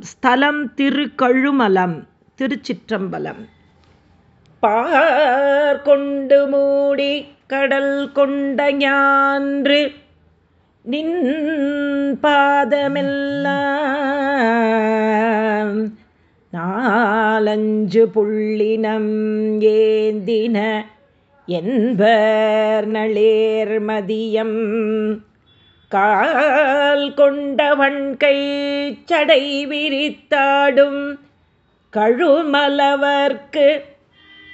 ஸ்தலம் திருக்கழுமலம் திருச்சிற்றம்பலம். பார் கொண்டு மூடி கடல் கொண்ட ஞான்று நின் பாதமெல்லாம் நாலஞ்சு புள்ளினம் ஏந்தின என்பர் நளேர் மதியம். கால் கொண்டவன் கை சடை விரித்தாடும் கழுமலவர்க்கு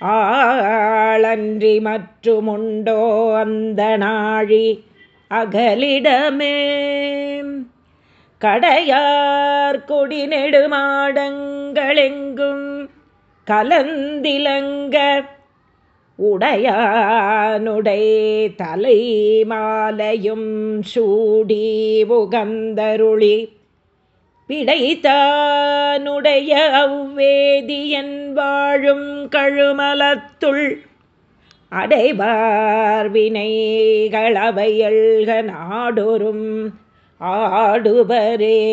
ஆளன்றி மற்றுமுண்டோ அந்த நாழி அகலிடமே. கடையார் கொடி நெடுமாடங்களெங்கும் கலந்திலங்க உடையானுடை தலை மாலையும் சூடி உகந்தருளி பிடைத்தானுடைய அவ்வேதியன் வாழும் கழுமலத்துள் அடைவார் வினைகளவையல்க நாடொரும் ஆடுபரே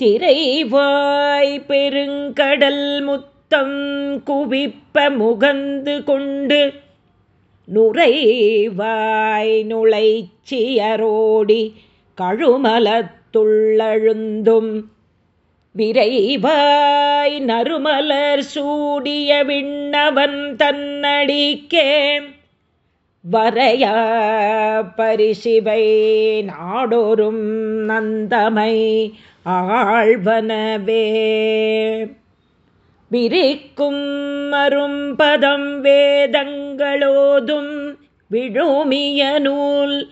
திரைவாய் பெருங்கடல் முத்து முத்தம் குவிப்ப முகந்து கொண்டு நுரைவாய் நுழைச்சியரோடி கழுமலத்துள்ளழுந்தும் விரைவாய் நறுமலர் சூடிய விண்ணவன் தன்னடிக்கே வரைய பரிசிவை நாடோறும் நந்தமை ஆழ்வனவே. விரிக்கும் மரும்பதம் வேதங்களோதும் விழுமிய நூல்.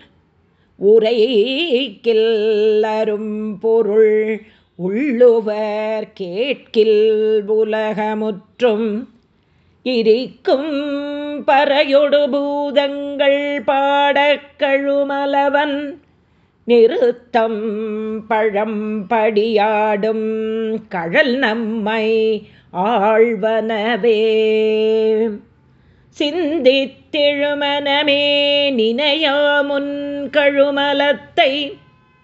உரைக்கில்லரும் பொருள் உள்ளுவர் கேட்கில் உலகமுற்றும். இருக்கும் பறையொடு பூதங்கள் பாடக்கழுமலவன் நிறுத்தம் பழம் படியாடும் கழல் நம்மை ஆழ்வனவே. சிந்தித்திழுமனமே நினையாமுன் கழுமலத்தை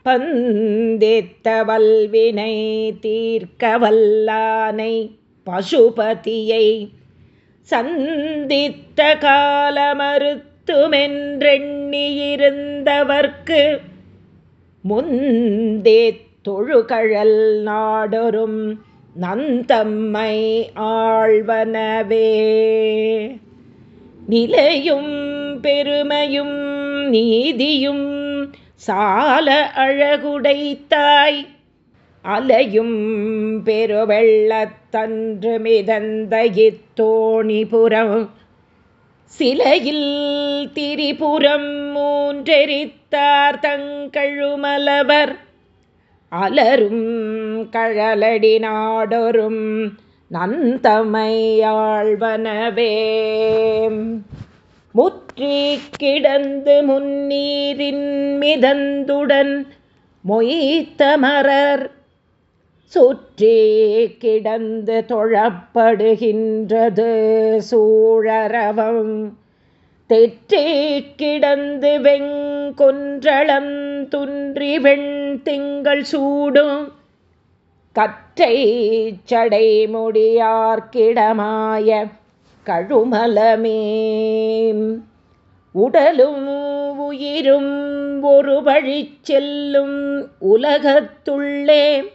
பந்தித்த வல்வினை தீர்க்க வல்லானை பசுபதியை சந்தித்த காலமறுத்துமென்றெண்ணியிருந்தவர்க்கு முந்தே தொழுகழல் நாடொரும் நந்தம்மை ஆழ்வனவே. நிலையும் பெருமையும் நீதியும் சால அழகுடைத்தாய் அலையும் பெருவெள்ளத்தன்று மிதந்த இத்தோணிபுரம் சிலையில் திரிபுரம் மூன்றெரித்தார் தங்கழுமலவர். அலரும் கழலடி நாடொரும் நந்தமையாழ்வனவே முற்றி கிடந்து முன்னீரின் மிதந்துடன் மொய்த்தமரர் சுற்றே கிடந்து தொழப்படுகின்றது சூழரவம். தெற்றே கிடந்து வெங்கொன்றளம் துன்றி வெண் திங்கள் சூடும். கற்றை சடை முடியார்க்கிடமாய கழுமலமே உடலும் உயிரும் ஒரு வழி செல்லும் உலகத்துள்ளே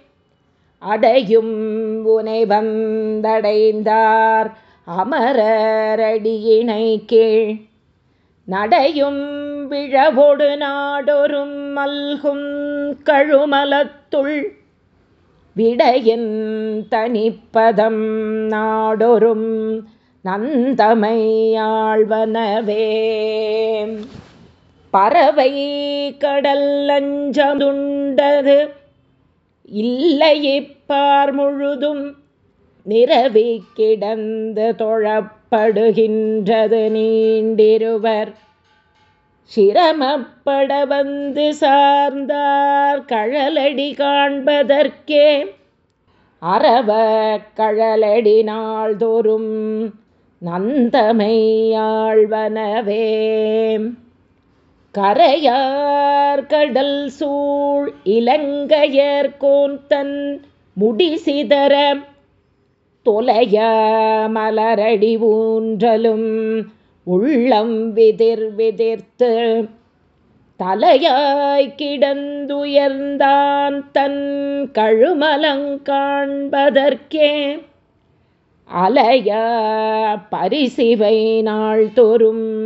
அடையும் உனை வந்தடைந்தார் அமரரடியினை கீழ் நடையும் விழவொடு நாடொரும் மல்கும் கழுமலத்துள். விடையின் தனிப்பதம் நாடொரும் நந்தமையாழ்வனவே பறவை கடல் அஞ்சதுண்டது இல்லையிப்பார் முழுதும். நிறவி கிடந்து தொழப்படுகின்றது நீண்டிருவர். சிரமப்பட வந்து சார்ந்தார் கழலடி காண்பதற்கே. அறவ கழலடி நாள்தோறும் நந்தமையாழ்வனவே கரையார் கடல் சூழ் இலங்கையர் கோந்தன் முடிசிதர தொலைய மலரடி ஊன்றலும் உள்ளம் விதிர் விதிர்த்து தலையாய் கிடந்துயர்ந்தான் தன் கழுமலங்காண்பதற்கே அலைய பரிசிவை நாள் தோறும்